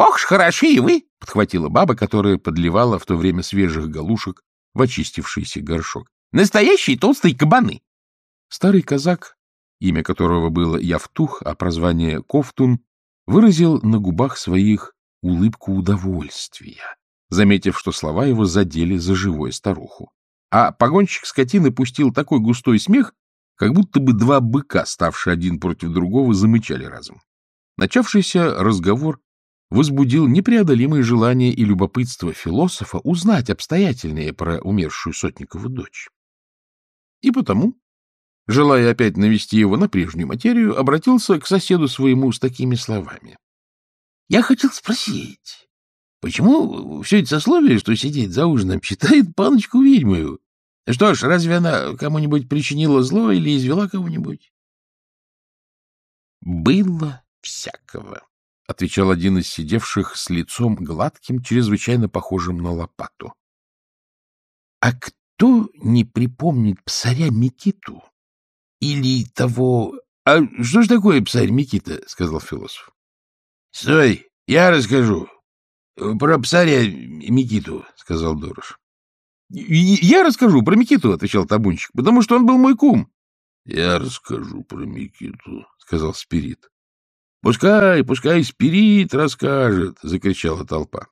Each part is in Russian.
Ох ж, хороши вы! — подхватила баба, которая подливала в то время свежих галушек в очистившийся горшок. — Настоящие толстые кабаны! Старый казак, имя которого было Явтух, а прозвание Ковтун, выразил на губах своих улыбку удовольствия, заметив, что слова его задели за живую старуху. А погонщик скотины пустил такой густой смех, как будто бы два быка, ставшие один против другого, замычали разом. Начавшийся разговор возбудил непреодолимое желание и любопытство философа узнать обстоятельнее про умершую Сотникову дочь. И потому, желая опять навести его на прежнюю материю, обратился к соседу своему с такими словами. — Я хотел спросить, почему все это сословие, что сидит за ужином, считает паночку ведьмою? Что ж, разве она кому-нибудь причинила зло или извела кого-нибудь? — Было всякого, — отвечал один из сидевших с лицом гладким, чрезвычайно похожим на лопату. — А кто не припомнит псаря Микиту? Или того... — А что ж такое псарь Микита? — сказал философ. — Стой, я расскажу. Про псаря Микиту, — сказал Дорош. — Я расскажу про Микиту, — отвечал табунчик, — потому что он был мой кум. — Я расскажу про Микиту, — сказал Спирит. — Пускай, пускай Спирит расскажет, — закричала толпа.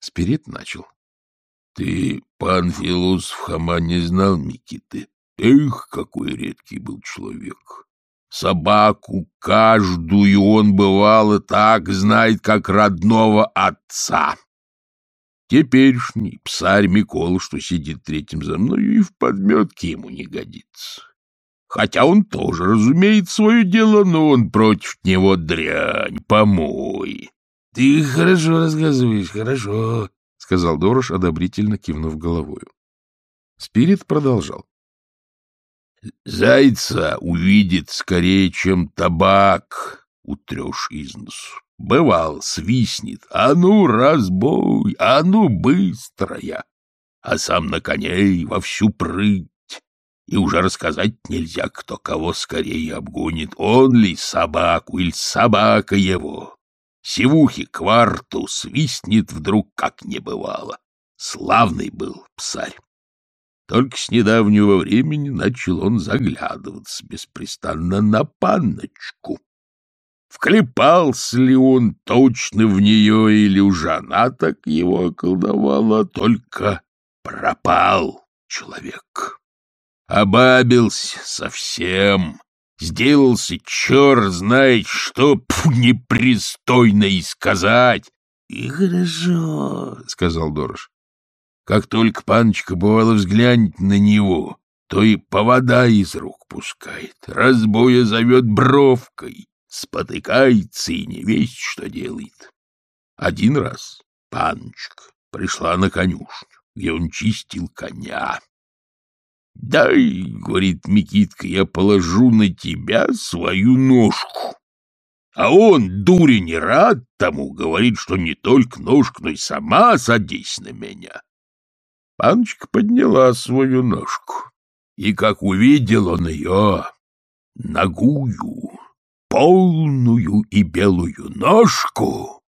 Спирит начал. — Ты, пан философ Хама, не знал Микиты? Эх, какой редкий был человек! Собаку каждую он, бывало, так знает, как родного отца. Теперешний псарь Микола, что сидит третьим за мною, и в подметке ему не годится. Хотя он тоже разумеет свое дело, но он против него дрянь, помой. — Ты хорошо рассказываешь, хорошо, — сказал Дорош, одобрительно кивнув головою. Спирит продолжал. — Зайца увидит скорее, чем табак утрешь из носу. Бывал, свистнет. А ну, разбой, а ну, быстрая. А сам на коней во всю прыть. И уже рассказать нельзя, кто кого скорее обгонит, он ли собаку или собака его. Севухи кварту свистнет вдруг, как не бывало. Славный был псарь. Только с недавнего времени начал он заглядываться беспрестанно на панночку. Вклепался ли он точно в нее, или уж она так его околдовала, только пропал человек. Обабился совсем, сделался черт знает что, пф, непристойно и сказать. — И хорошо, — сказал Дорож. Как только паночка бывало взглянет на него, то и повода из рук пускает, разбоя зовет бровкой, спотыкается и не весть, что делает. Один раз паночка пришла на конюшню, где он чистил коня. — Дай, — говорит Микитка, — я положу на тебя свою ножку. А он, дурень, рад тому, говорит, что не только ножку, но и сама садись на меня. Паночка подняла свою ножку, и как увидел он ее, ногую, полную и белую ножку,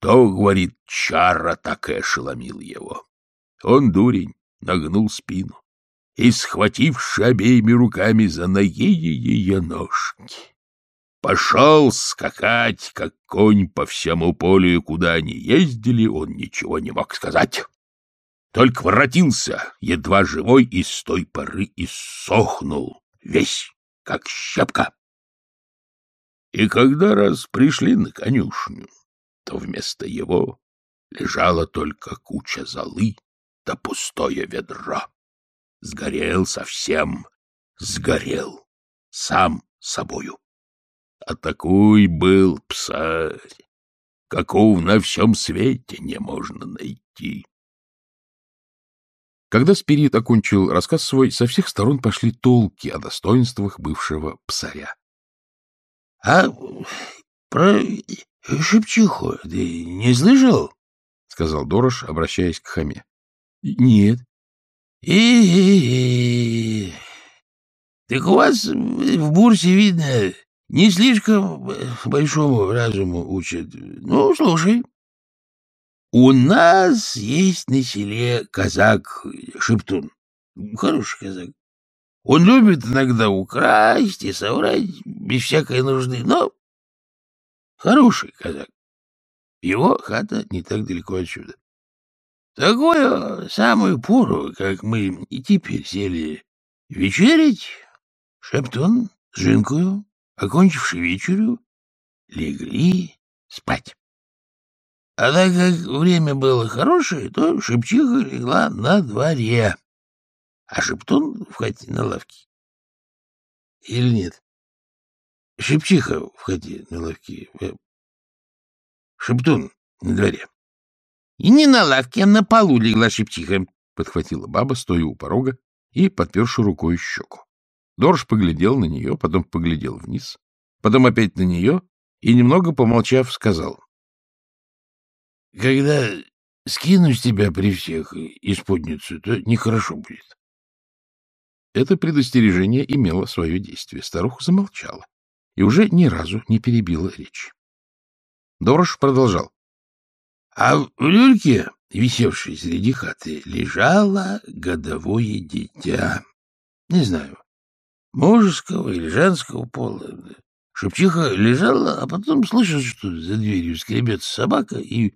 то, говорит, чара так и ошеломил его. Он, дурень, нагнул спину и, схвативши обеими руками за ноги ее ножки, пошел скакать, как конь по всему полю, куда они ездили, он ничего не мог сказать. Только воротился, едва живой, и с той поры иссохнул, весь, как щепка. И когда раз пришли на конюшню, то вместо его лежала только куча золы да пустое ведро. Сгорел совсем, сгорел сам собою. А такой был псарь, какого на всем свете не можно найти. Когда Спирит окончил рассказ свой, со всех сторон пошли толки о достоинствах бывшего псаря. — А про Шепчиху ты не слышал? — сказал Дорош, обращаясь к Хаме. — Нет. И, Так у вас в бурсе, видно, не слишком большому разуму учат. Ну, слушай. У нас есть на селе казак Шептун. Хороший казак. Он любит иногда украсть и соврать без всякой нужды, но хороший казак. Его хата не так далеко отсюда. Такое самую пору, как мы и теперь сели вечерить, Шептун с Жинкою, окончивши вечерю, легли спать. А так как время было хорошее, то Шепчиха легла на дворе, а Шептун в хате на лавке. Или нет? Шепчиха в хате на лавке. Э, Шептун на дворе. И не на лавке, а на полу легла Шепчиха, — подхватила баба, стоя у порога и подперши рукой щеку. Дорж поглядел на нее, потом поглядел вниз, потом опять на нее и, немного помолчав, сказал. — Когда скину с тебя при всех исподницу, то нехорошо будет. Это предостережение имело свое действие. Старуха замолчала и уже ни разу не перебила речь. Дорож продолжал. — А в люльке, висевшей среди хаты, лежало годовое дитя. Не знаю, мужского или женского пола. Шепчиха лежала, а потом слышит, что за дверью скребется собака и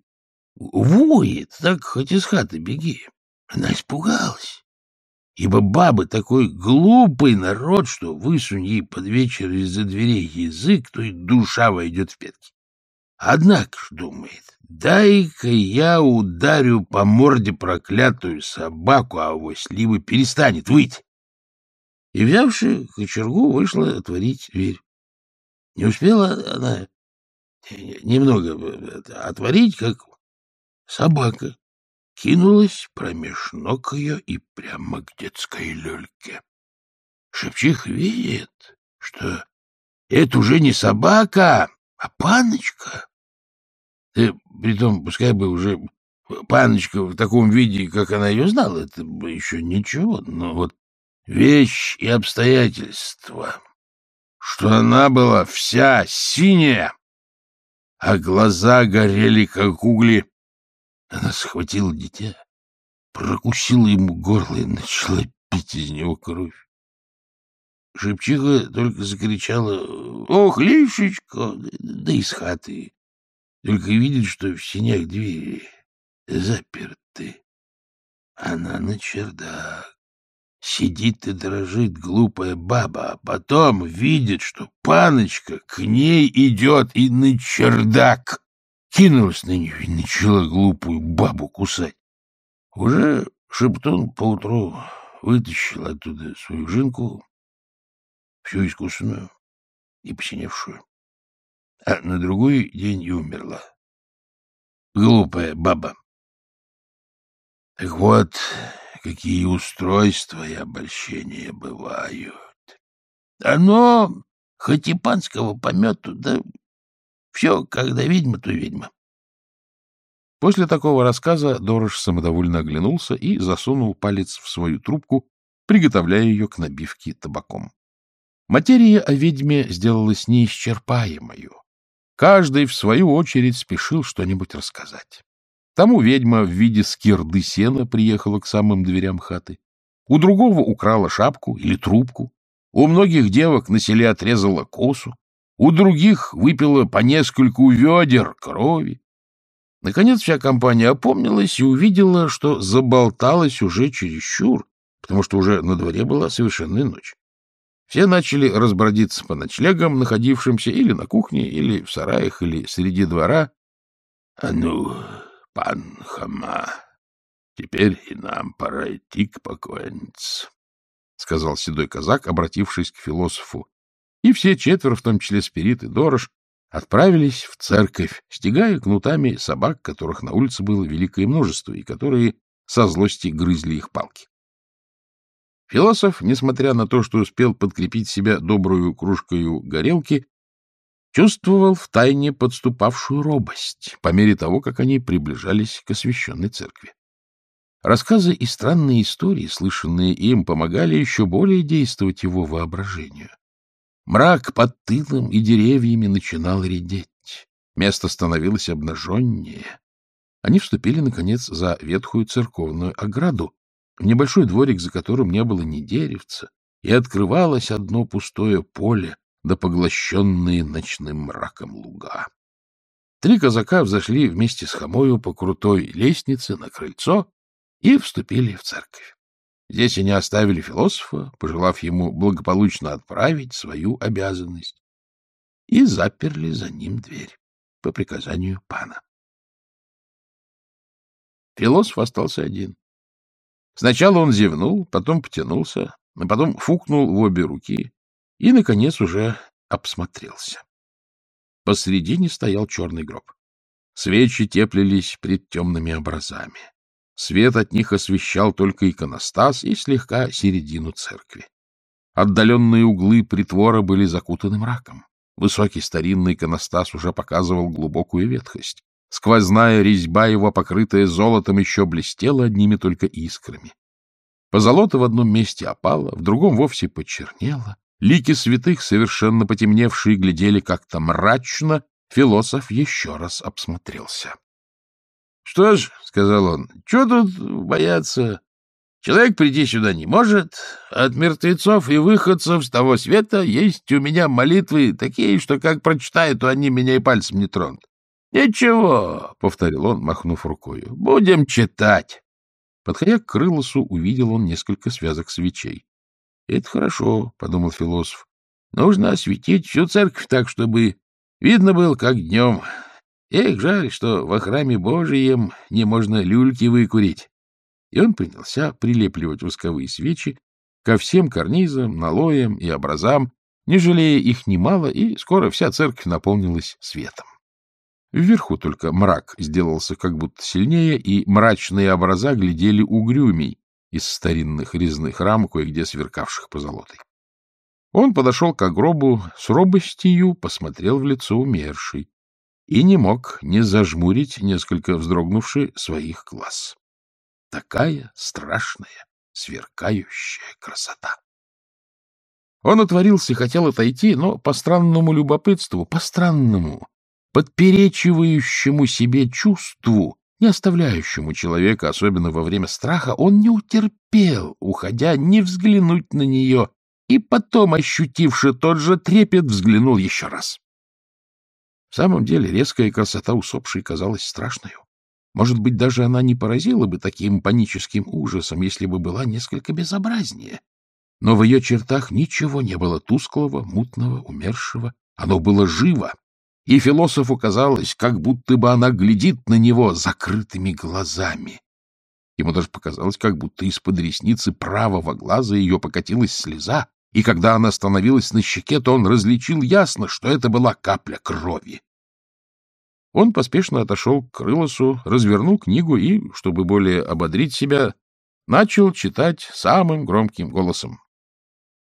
воет, так хоть из хаты беги. Она испугалась, ибо бабы такой глупый народ, что высунь ей под вечер из-за дверей язык, то и душа войдет в пятки. Однако думает, дай-ка я ударю по морде проклятую собаку, а авось либо перестанет выть. И, взявши кочергу, вышла отворить дверь. Не успела она немного отворить, как собака кинулась промеж ног ее и прямо к детской люльке. Шепчих видит, что это уже не собака, а паночка. И, притом, пускай бы уже паночка в таком виде, как она ее знала, это бы еще ничего, но вот вещь и обстоятельства, что она была вся синяя, а глаза горели, как угли, она схватила дитя, прокусила ему горло и начала пить из него кровь. Шепчиха только закричала «Ох, Лишечка!» да из хаты. Только видит, что в синях двери заперты. Она на чердак. Сидит и дрожит глупая баба, а потом видит, что паночка к ней идет и на чердак кинулась на нее и начала глупую бабу кусать. Уже Шептун поутру вытащил оттуда свою жинку, всю искусственную и посиневшую, а на другой день и умерла. Глупая баба. Так вот, какие устройства и обольщения бывают. Оно хоть и панского помету, да все, когда ведьма, то ведьма. После такого рассказа Дорож самодовольно оглянулся и засунул палец в свою трубку, приготовляя ее к набивке табаком. Материя о ведьме сделалась неисчерпаемою. Каждый, в свою очередь, спешил что-нибудь рассказать. Тому ведьма в виде скирды сена приехала к самым дверям хаты. У другого украла шапку или трубку. У многих девок на селе отрезала косу. У других выпила по нескольку ведер крови. Наконец вся компания опомнилась и увидела, что заболталась уже чересчур, потому что уже на дворе была совершенная ночь. Все начали разбродиться по ночлегам, находившимся или на кухне, или в сараях, или среди двора. — А ну, пан Хама, теперь и нам пора идти к покойнице, — сказал седой казак, обратившись к философу и все четверо, в том числе Спирит и Дорож, отправились в церковь, стегая кнутами собак, которых на улице было великое множество, и которые со злости грызли их палки. Философ, несмотря на то, что успел подкрепить себя добрую кружкою горелки, чувствовал в тайне подступавшую робость по мере того, как они приближались к освященной церкви. Рассказы и странные истории, слышанные им, помогали еще более действовать его воображению. Мрак под тылом и деревьями начинал редеть. Место становилось обнаженнее. Они вступили, наконец, за ветхую церковную ограду, небольшой дворик, за которым не было ни деревца, и открывалось одно пустое поле, да поглощенные ночным мраком луга. Три казака взошли вместе с Хомою по крутой лестнице на крыльцо и вступили в церковь. Здесь они оставили философа, пожелав ему благополучно отправить свою обязанность, и заперли за ним дверь по приказанию пана. Философ остался один. Сначала он зевнул, потом потянулся, а потом фукнул в обе руки и, наконец, уже обсмотрелся. Посредине стоял черный гроб. Свечи теплились пред темными образами. Свет от них освещал только иконостас и слегка середину церкви. Отдаленные углы притвора были закутаны мраком. Высокий старинный иконостас уже показывал глубокую ветхость. Сквозная резьба его, покрытая золотом, еще блестела одними только искрами. Позолота в одном месте опала, в другом вовсе почернела. Лики святых, совершенно потемневшие, глядели как-то мрачно. Философ еще раз обсмотрелся. — Что ж, — сказал он, — что тут бояться? Человек прийти сюда не может. От мертвецов и выходцев с того света есть у меня молитвы такие, что как прочитаю, то они меня и пальцем не тронут. — Ничего, — повторил он, махнув рукою, — будем читать. Подходя к крылосу, увидел он несколько связок свечей. — Это хорошо, — подумал философ. — Нужно осветить всю церковь так, чтобы видно было, как днем. Эх, жаль, что во храме Божием не можно люльки выкурить. И он принялся прилепливать восковые свечи ко всем карнизам, налоям и образам, не жалея их немало, и скоро вся церковь наполнилась светом. Вверху только мрак сделался как будто сильнее, и мрачные образа глядели угрюмей из старинных резных рам, кое-где сверкавших позолотой. Он подошел к гробу с робостью, посмотрел в лицо умершей и не мог не зажмурить, несколько вздрогнувший, своих глаз. Такая страшная, сверкающая красота! Он отворился, хотел отойти, но по странному любопытству, по странному, подперечивающему себе чувству, не оставляющему человека, особенно во время страха, он не утерпел, уходя, не взглянуть на нее, и потом, ощутивши тот же трепет, взглянул еще раз. В самом деле резкая красота усопшей казалась страшной. Может быть, даже она не поразила бы таким паническим ужасом, если бы была несколько безобразнее. Но в ее чертах ничего не было тусклого, мутного, умершего. Оно было живо, и философу казалось, как будто бы она глядит на него закрытыми глазами. Ему даже показалось, как будто из-под ресницы правого глаза ее покатилась слеза, и когда она остановилась на щеке, то он различил ясно, что это была капля крови. Он поспешно отошел к Крылосу, развернул книгу и, чтобы более ободрить себя, начал читать самым громким голосом.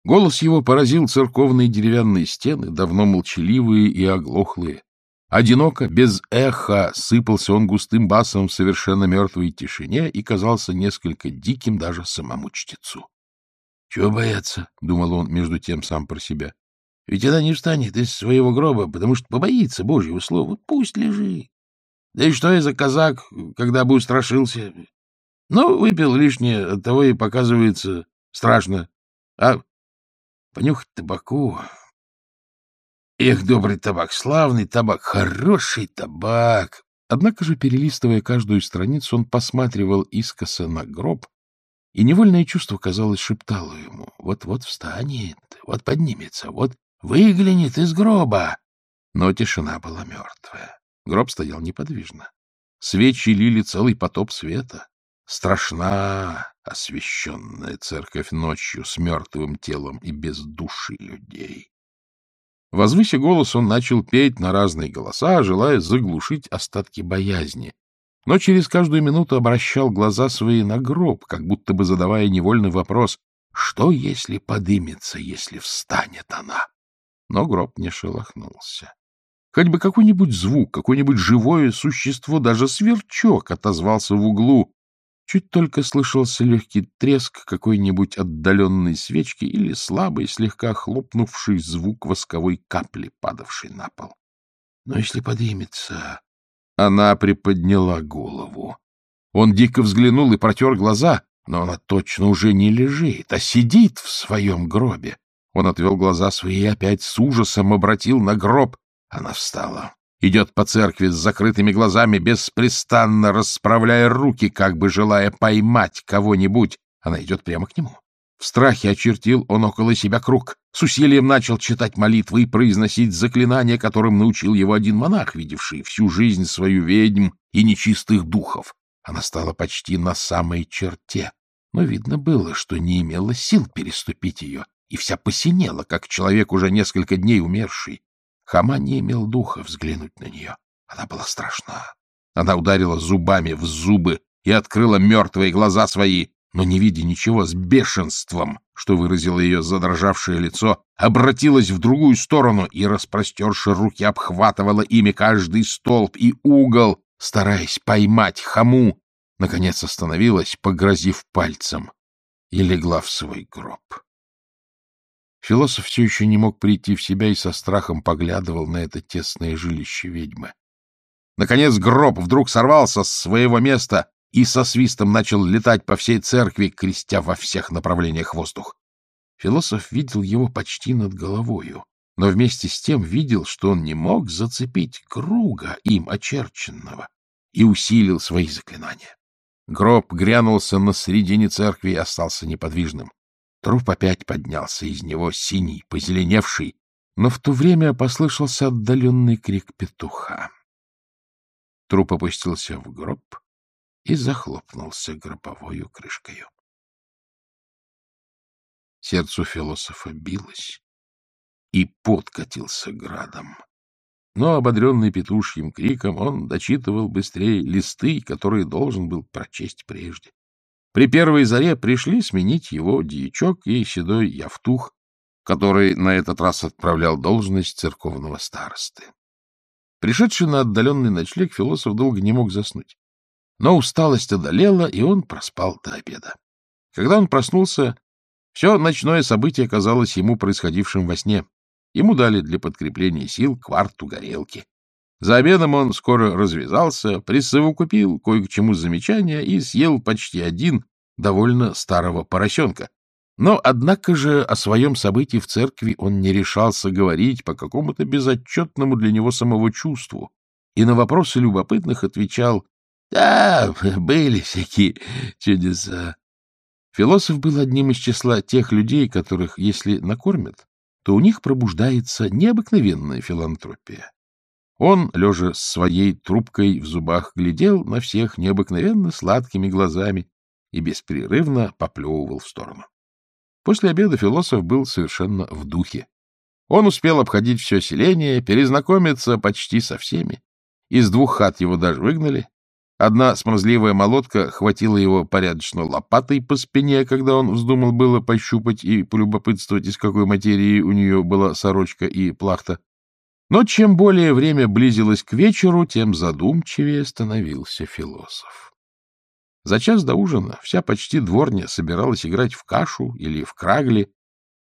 Голос его поразил церковные деревянные стены, давно молчаливые и оглохлые. Одиноко, без эха, сыпался он густым басом в совершенно мертвой тишине и казался несколько диким даже самому чтецу. — Чего бояться? — думал он между тем сам про себя. — Ведь она не встанет из своего гроба, потому что побоится Божьего слова. Пусть лежит. Да и что я за казак, когда бы устрашился? Ну, выпил лишнее, оттого и показывается страшно. А понюхать табаку. Эх, добрый табак, славный табак, хороший табак. Однако же, перелистывая каждую страницу, он посматривал искоса на гроб, и невольное чувство, казалось, шептало ему, вот-вот встанет, вот поднимется, вот выглянет из гроба. Но тишина была мертвая. Гроб стоял неподвижно. Свечи лили целый потоп света. Страшна освященная церковь ночью с мертвым телом и без души людей. Возвыся голос, он начал петь на разные голоса, желая заглушить остатки боязни, но через каждую минуту обращал глаза свои на гроб, как будто бы задавая невольный вопрос, что если подымется, если встанет она? Но гроб не шелохнулся. Хоть бы какой-нибудь звук, какое-нибудь живое существо, даже сверчок отозвался в углу, Чуть только слышался легкий треск какой-нибудь отдаленной свечки или слабый, слегка хлопнувший звук восковой капли, падавшей на пол. Но если подымется, Она приподняла голову. Он дико взглянул и протер глаза, но она точно уже не лежит, а сидит в своем гробе. Он отвел глаза свои и опять с ужасом обратил на гроб. Она встала. Идет по церкви с закрытыми глазами, беспрестанно расправляя руки, как бы желая поймать кого-нибудь. Она идет прямо к нему. В страхе очертил он около себя круг. С усилием начал читать молитвы и произносить заклинания, которым научил его один монах, видевший всю жизнь свою ведьм и нечистых духов. Она стала почти на самой черте, но видно было, что не имела сил переступить ее, и вся посинела, как человек, уже несколько дней умерший. Хама не имел духа взглянуть на нее. Она была страшна. Она ударила зубами в зубы и открыла мертвые глаза свои, но, не видя ничего, с бешенством, что выразило ее задрожавшее лицо, обратилась в другую сторону и, распростерши руки, обхватывала ими каждый столб и угол, стараясь поймать хаму. Наконец остановилась, погрозив пальцем, и легла в свой гроб. Философ все еще не мог прийти в себя и со страхом поглядывал на это тесное жилище ведьмы. Наконец гроб вдруг сорвался с своего места и со свистом начал летать по всей церкви, крестя во всех направлениях воздух. Философ видел его почти над головою, но вместе с тем видел, что он не мог зацепить круга им очерченного, и усилил свои заклинания. Гроб грянулся на середине церкви и остался неподвижным. Труп опять поднялся из него, синий, позеленевший, но в то время послышался отдаленный крик петуха. Труп опустился в гроб, и захлопнулся гробовою крышкою. Сердцу философа билось, и пот катился градом. Но, ободренный петушьим криком, он дочитывал быстрее листы, которые должен был прочесть прежде. При первой заре пришли сменить его дьячок и седой Явтух, который на этот раз отправлял должность церковного старосты. Пришедший на отдаленный ночлег, философ долго не мог заснуть. Но усталость одолела, и он проспал до обеда. Когда он проснулся, все ночное событие казалось ему происходившим во сне. Ему дали для подкрепления сил кварту горелки. За обедом он скоро развязался, присовокупил кое к чему замечания и съел почти один довольно старого поросенка. Но, однако же, о своем событии в церкви он не решался говорить по какому-то безотчетному для него самого чувству, и на вопросы любопытных отвечал да, были всякие чудеса. Философ был одним из числа тех людей, которых, если накормят, то у них пробуждается необыкновенная филантропия. Он, лежа с своей трубкой в зубах, глядел на всех необыкновенно сладкими глазами и беспрерывно поплевывал в сторону. После обеда философ был совершенно в духе. Он успел обходить все селение, перезнакомиться почти со всеми. Из двух хат его даже выгнали, Одна смазливая молотка хватила его порядочно лопатой по спине, когда он вздумал было пощупать и полюбопытствовать, из какой материи у нее была сорочка и плахта. Но чем более время близилось к вечеру, тем задумчивее становился философ. За час до ужина вся почти дворня собиралась играть в кашу или в крагли,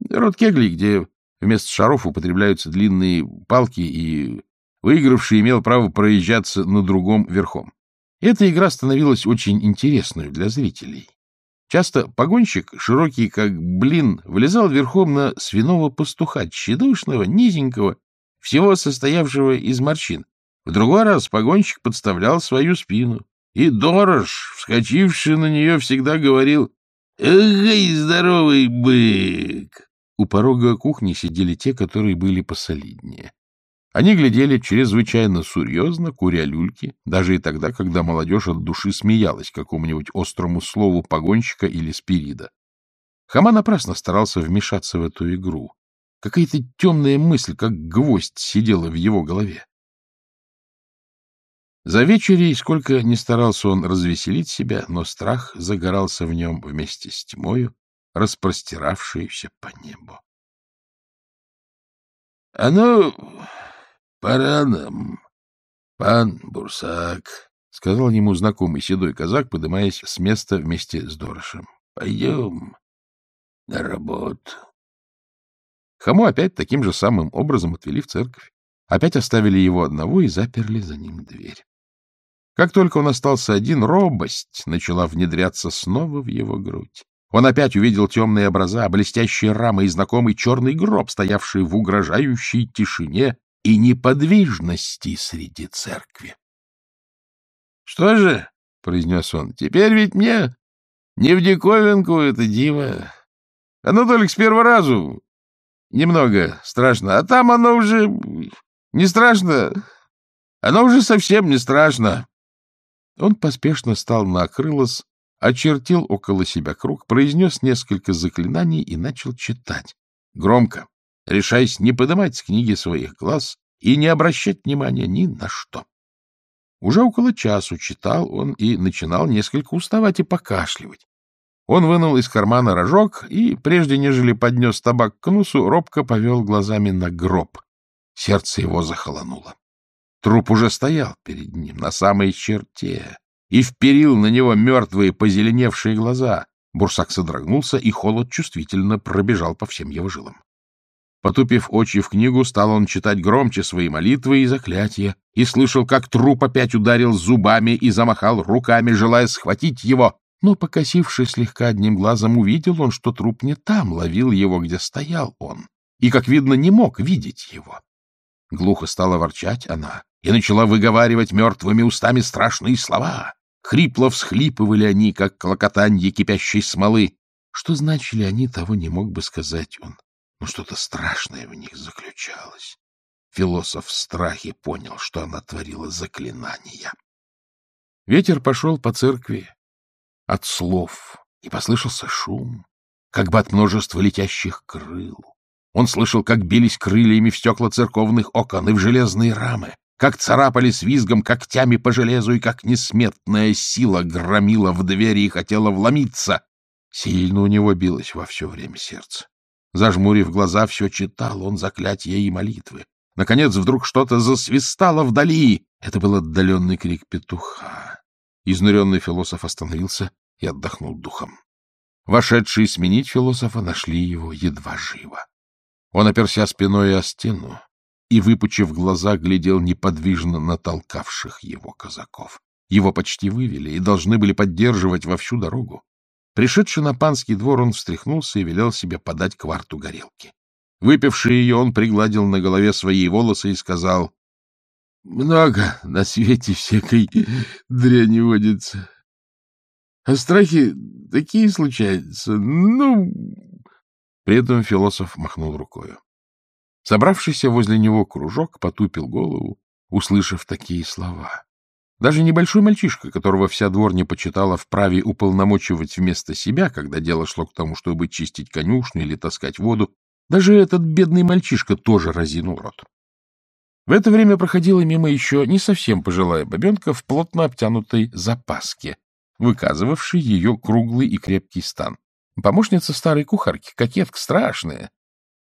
род кегли, где вместо шаров употребляются длинные палки, и выигравший имел право проезжаться на другом верхом. Эта игра становилась очень интересной для зрителей. Часто погонщик, широкий как блин, влезал верхом на свиного пастуха, тщедушного, низенького, всего состоявшего из морщин. В другой раз погонщик подставлял свою спину, и Дорож, вскочивший на нее, всегда говорил «Эй, здоровый бык!» У порога кухни сидели те, которые были посолиднее. Они глядели чрезвычайно серьезно, куря люльки, даже и тогда, когда молодежь от души смеялась какому-нибудь острому слову погонщика или спирида. Хама напрасно старался вмешаться в эту игру. Какая-то темная мысль, как гвоздь, сидела в его голове. За вечерей, сколько не старался он развеселить себя, но страх загорался в нем вместе с тьмою, распростиравшейся по небу. — А ну, Пора нам, пан Бурсак, — сказал ему знакомый седой казак, поднимаясь с места вместе с Дорошем. — Пойдем на работу. Хаму опять таким же самым образом отвели в церковь. Опять оставили его одного и заперли за ним дверь. Как только он остался один, робость начала внедряться снова в его грудь. Он опять увидел темные образа, блестящие рамы и знакомый черный гроб, стоявший в угрожающей тишине и неподвижности среди церкви. — Что же, — произнес он, — теперь ведь мне не в диковинку это диво. Оно только с первого разу немного страшно, а там оно уже не страшно, оно уже совсем не страшно. Он поспешно стал на Акрылос, очертил около себя круг, произнес несколько заклинаний и начал читать. Громко, решаясь не поднимать с книги своих глаз и не обращать внимания ни на что. Уже около часу читал он и начинал несколько уставать и покашливать. Он вынул из кармана рожок и, прежде нежели поднес табак к носу, робко повел глазами на гроб. Сердце его захолонуло. Труп уже стоял перед ним, на самой черте, и вперил на него мертвые позеленевшие глаза. Бурсак содрогнулся, и холод чувствительно пробежал по всем его жилам. Потупив очи в книгу, стал он читать громче свои молитвы и заклятия, и слышал, как труп опять ударил зубами и замахал руками, желая схватить его. Но, покосившись слегка одним глазом, увидел он, что труп не там, ловил его, где стоял он, и, как видно, не мог видеть его. Глухо стала ворчать она и начала выговаривать мертвыми устами страшные слова. Хрипло всхлипывали они, как клокотанье кипящей смолы. Что значили они, того не мог бы сказать он но что-то страшное в них заключалось. Философ в страхе понял, что она творила заклинания. Ветер пошел по церкви от слов, и послышался шум, как бы от множества летящих крыл. Он слышал, как бились крыльями в стекла церковных окон и в железные рамы, как царапали с визгом когтями по железу и как несметная сила громила в двери и хотела вломиться. Сильно у него билось во все время сердце. Зажмурив глаза, все читал он заклятия и молитвы. Наконец вдруг что-то засвистало вдали. Это был отдаленный крик петуха. Изнуренный философ остановился и отдохнул духом. Вошедшие сменить философа нашли его едва живо. Он оперся спиной о стену и, выпучив глаза, глядел неподвижно на толкавших его казаков. Его почти вывели и должны были поддерживать во всю дорогу. Пришедший на панский двор, он встряхнулся и велел себе подать кварту горелки. Выпивший ее, он пригладил на голове свои волосы и сказал, — Много на свете всякой дряни водится. А страхи такие случаются. Ну... При этом философ махнул рукою. Собравшийся возле него кружок потупил голову, услышав такие слова. Даже небольшой мальчишка, которого вся дворня почитала вправе уполномочивать вместо себя, когда дело шло к тому, чтобы чистить конюшню или таскать воду, даже этот бедный мальчишка тоже разинул рот. В это время проходила мимо еще не совсем пожилая бабенка в плотно обтянутой запаске, выказывавшей ее круглый и крепкий стан. Помощница старой кухарки, кокетка страшная,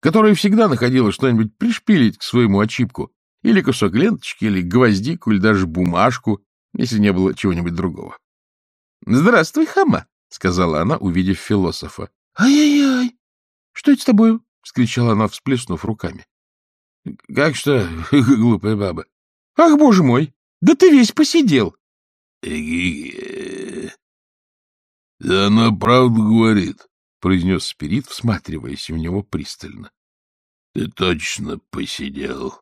которая всегда находила что-нибудь пришпилить к своему очипку, или кусок ленточки, или гвоздику, или даже бумажку, если не было чего-нибудь другого. — Здравствуй, хама, — сказала она, увидев философа. «Ай — Ай-яй-яй! Что это с тобой? — вскричала она, всплеснув руками. — Как что, глупая баба? — Ах, боже мой! Да ты весь посидел! — Да она правду говорит, — произнес Спирит, всматриваясь в него пристально. — Ты точно посидел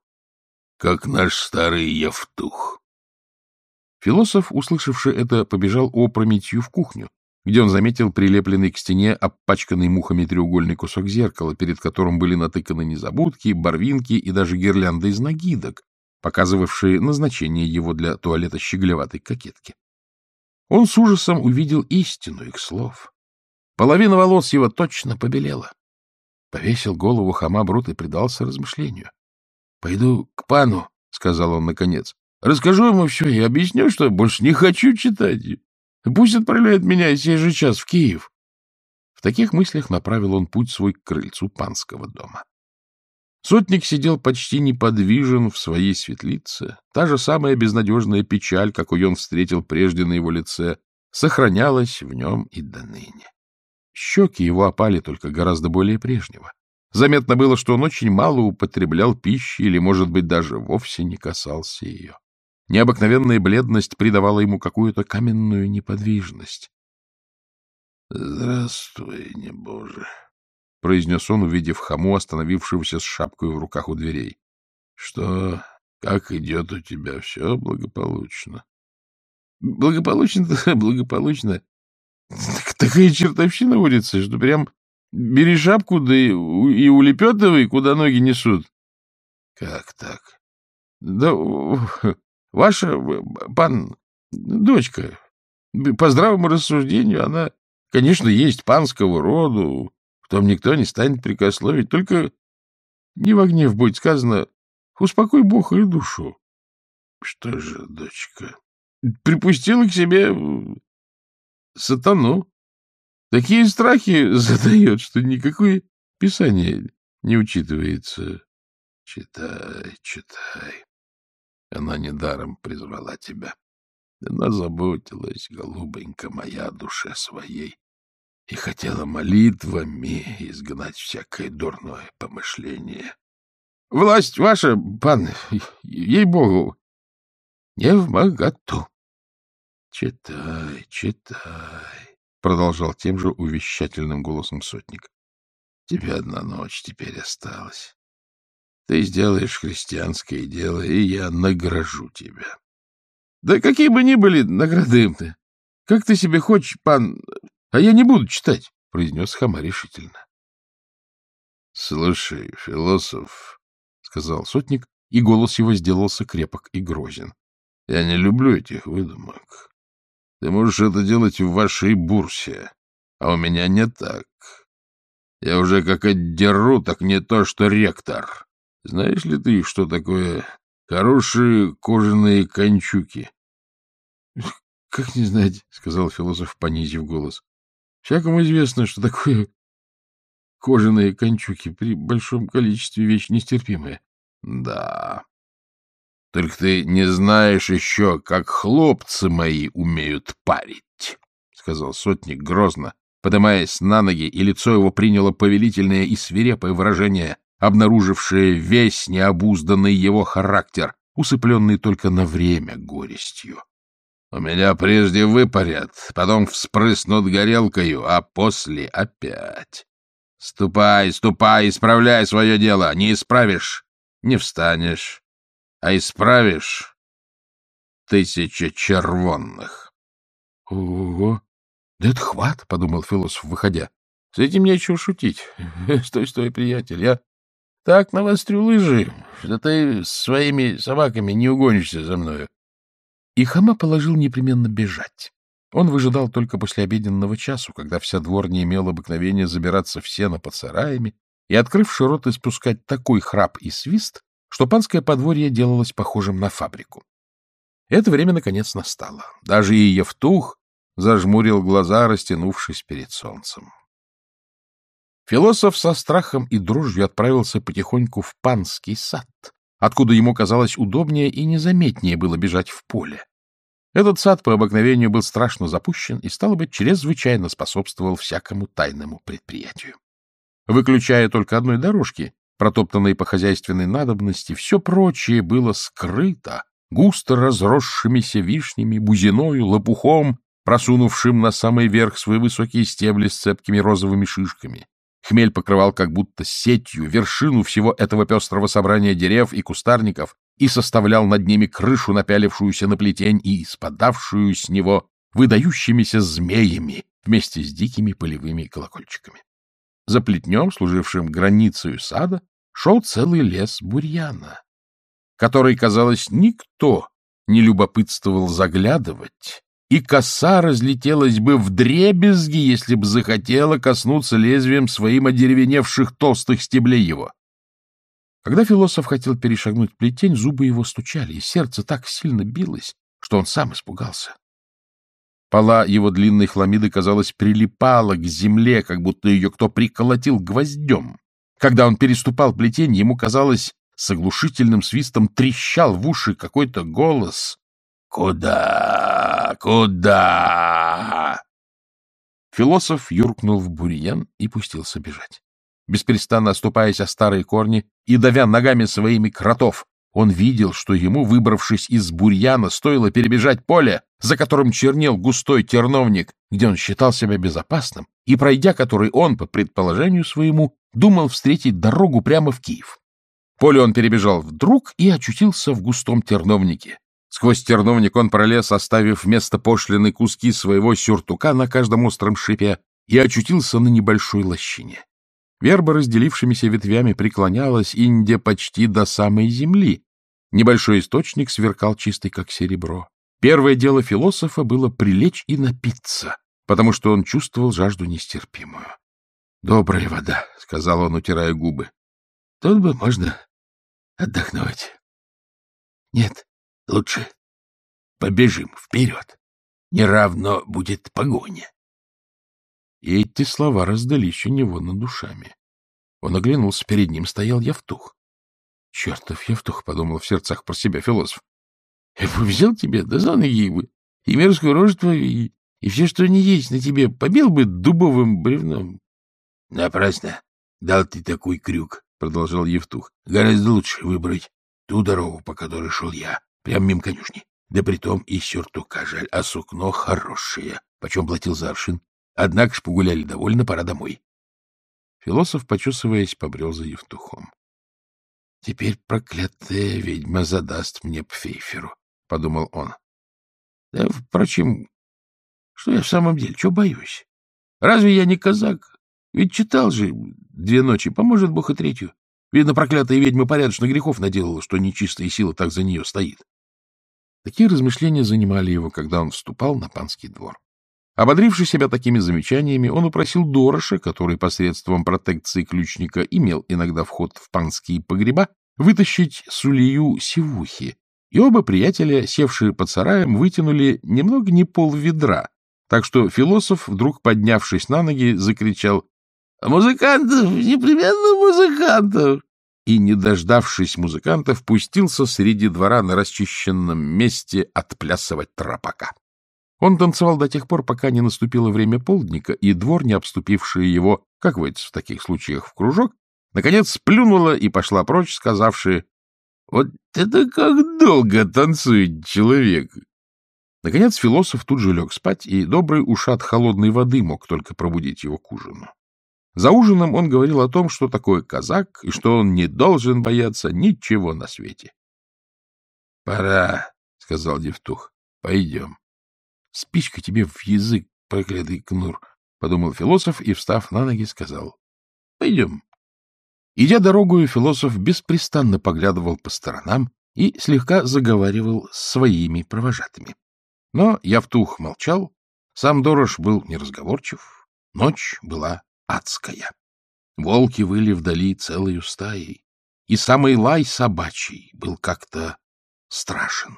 как наш старый Евтух. Философ, услышавший это, побежал опрометью в кухню, где он заметил прилепленный к стене опачканный мухами треугольный кусок зеркала, перед которым были натыканы незабудки, барвинки и даже гирлянды из нагидок, показывавшие назначение его для туалета щеглеватой кокетки. Он с ужасом увидел истину их слов. Половина волос его точно побелела. Повесил голову хама Брут и предался размышлению. — Пойду к пану, — сказал он наконец. — Расскажу ему все и объясню, что больше не хочу читать. Пусть отправляет меня сей же час в Киев. В таких мыслях направил он путь свой к крыльцу панского дома. Сотник сидел почти неподвижен в своей светлице. Та же самая безнадежная печаль, какую он встретил прежде на его лице, сохранялась в нем и до ныне. Щеки его опали только гораздо более прежнего. Заметно было, что он очень мало употреблял пищи или, может быть, даже вовсе не касался ее. Необыкновенная бледность придавала ему какую-то каменную неподвижность. — Здравствуй, небоже! — произнес он, увидев хаму, остановившегося с шапкой в руках у дверей. — Что, как идет у тебя? Все благополучно? — Благополучно, благополучно. Такая чертовщина водится, что прям бери шапку, да и, и улепетывай, куда ноги несут. — Как так? — Да Ваша, пан, дочка, по здравому рассуждению, она, конечно, есть панского роду, в том никто не станет прикословить, только не в гнев будет сказано, успокой Бог и душу. Что же, дочка? Припустила к себе сатану. Такие страхи задает, что никакое писание не учитывается. Читай, читай. Она недаром призвала тебя. Она заботилась, голубенька моя, душе своей и хотела молитвами изгнать всякое дурное помышление. — Власть ваша, пан, ей-богу, не в моготу. — Читай, читай, — продолжал тем же увещательным голосом сотник. — Тебе одна ночь теперь осталась. Ты сделаешь христианское дело, и я награжу тебя. — Да какие бы ни были награды им-то, как ты себе хочешь, пан, а я не буду читать, — произнес Хама решительно. — Слушай, философ, — сказал сотник, и голос его сделался крепок и грозен. — Я не люблю этих выдумок. Ты можешь это делать в вашей бурсе, а у меня не так. Я уже как отдеру, так не то, что ректор. Знаешь ли ты, что такое хорошие кожаные кончуки? — Как не знать, — сказал философ, понизив голос. — Всякому известно, что такое кожаные кончуки при большом количестве вещь нестерпимая. — Да. Только ты не знаешь еще, как хлопцы мои умеют парить, — сказал сотник грозно, подымаясь на ноги, и лицо его приняло повелительное и свирепое выражение обнаружившее весь необузданный его характер, усыпленный только на время горестью. У меня прежде выпарят, потом вспрыснут горелкою, а после опять. Ступай, ступай, исправляй свое дело. Не исправишь — не встанешь, а исправишь — тысяча червонных. — Ого! Да это хват, — подумал философ, выходя. — С этим нечего шутить. Стой, стой, приятель, я так навострю лыжи, что ты своими собаками не угонишься за мною. И Хама положил непременно бежать. Он выжидал только после обеденного часу, когда вся двор не имела обыкновения забираться в сено под сараями и, открывши рот, испускать такой храп и свист, что панское подворье делалось похожим на фабрику. Это время, наконец, настало. Даже и Евтух зажмурил глаза, растянувшись перед солнцем. Философ со страхом и дрожью отправился потихоньку в панский сад, откуда ему казалось удобнее и незаметнее было бежать в поле. Этот сад по обыкновению был страшно запущен и, стало быть, чрезвычайно способствовал всякому тайному предприятию. Выключая только одной дорожки, протоптанной по хозяйственной надобности, все прочее было скрыто густо разросшимися вишнями, бузиною, лопухом, просунувшим на самый верх свои высокие стебли с цепкими розовыми шишками. Хмель покрывал как будто сетью вершину всего этого пестрого собрания дерев и кустарников и составлял над ними крышу, напялившуюся на плетень и спадавшую с него выдающимися змеями вместе с дикими полевыми колокольчиками. За плетнем, служившим границей сада, шел целый лес бурьяна, который, казалось, никто не любопытствовал заглядывать и коса разлетелась бы в дребезги, если бы захотела коснуться лезвием своим одеревеневших толстых стеблей его. Когда философ хотел перешагнуть плетень, зубы его стучали, и сердце так сильно билось, что он сам испугался. Пола его длинной хламиды, казалось, прилипала к земле, как будто ее кто приколотил гвоздем. Когда он переступал плетень, ему казалось, с оглушительным свистом трещал в уши какой-то голос. «Куда? Куда?» Философ юркнул в бурьян и пустился бежать. Беспрестанно оступаясь о старые корни и давя ногами своими кротов, Он видел, что ему, выбравшись из бурьяна, стоило перебежать поле, за которым чернел густой терновник, где он считал себя безопасным, и пройдя который он, по предположению своему, думал встретить дорогу прямо в Киев. Поле он перебежал вдруг и очутился в густом терновнике. Сквозь терновник он пролез, оставив вместо пошлины куски своего сюртука на каждом остром шипе, и очутился на небольшой лощине. Верба разделившимися ветвями преклонялась Инде почти до самой земли. Небольшой источник сверкал чистый, как серебро. Первое дело философа было прилечь и напиться, потому что он чувствовал жажду нестерпимую. — Добрая вода, — сказал он, утирая губы. — Тут бы можно отдохнуть. — Нет, лучше побежим вперед. Неравно будет погоня. И эти слова раздались у него над душами. Он оглянулся, перед ним стоял Евтух. — Чертов Евтух, — подумал в сердцах про себя философ. — Я бы взял тебя, да за ноги бы, и мерзкую рожу твою, и, и все, что не есть на тебе, побил бы дубовым бревном. — Напрасно. Дал ты такой крюк, — продолжал Евтух. — Гораздо лучше выбрать ту дорогу, по которой шел я, прямо мимо конюшни. Да притом и сюртука жаль, а сукно хорошее. Почем платил за аршин? Однако ж погуляли довольно, пора домой. Философ, почесываясь, побрел за Евтухом. — Теперь проклятая ведьма задаст мне пфейферу, — подумал он. — Да, впрочем, что я в самом деле, чего боюсь? Разве я не казак? Ведь читал же две ночи, поможет Бог и третью. Видно, проклятая ведьма порядочно грехов наделала, что нечистая сила так за нее стоит. Такие размышления занимали его, когда он вступал на панский двор. Ободривший себя такими замечаниями, он упросил Дороша, который посредством протекции ключника имел иногда вход в панские погреба, вытащить сулию сивухи, и оба приятеля, севшие под сараем, вытянули немного не пол ведра, так что философ, вдруг поднявшись на ноги, закричал «Музыкантов! Непременно музыкантов!» и, не дождавшись музыкантов, пустился среди двора на расчищенном месте отплясывать тропака. Он танцевал до тех пор, пока не наступило время полдника, и двор, не обступившие его, как водится в таких случаях, в кружок, наконец сплюнула и пошла прочь, сказавшая, «Вот это как долго танцует человек!» Наконец философ тут же лег спать, и добрый ушат холодной воды мог только пробудить его к ужину. За ужином он говорил о том, что такое казак, и что он не должен бояться ничего на свете. — Пора, — сказал Девтух, — пойдем. — Спичка тебе в язык, проклятый кнур, — подумал философ и, встав на ноги, сказал. — Пойдем. Идя дорогою, философ беспрестанно поглядывал по сторонам и слегка заговаривал с своими провожатыми. Но Явтух молчал, сам Дорош был неразговорчив, ночь была адская. Волки выли вдали целою стаей, и самый лай собачий был как-то страшен.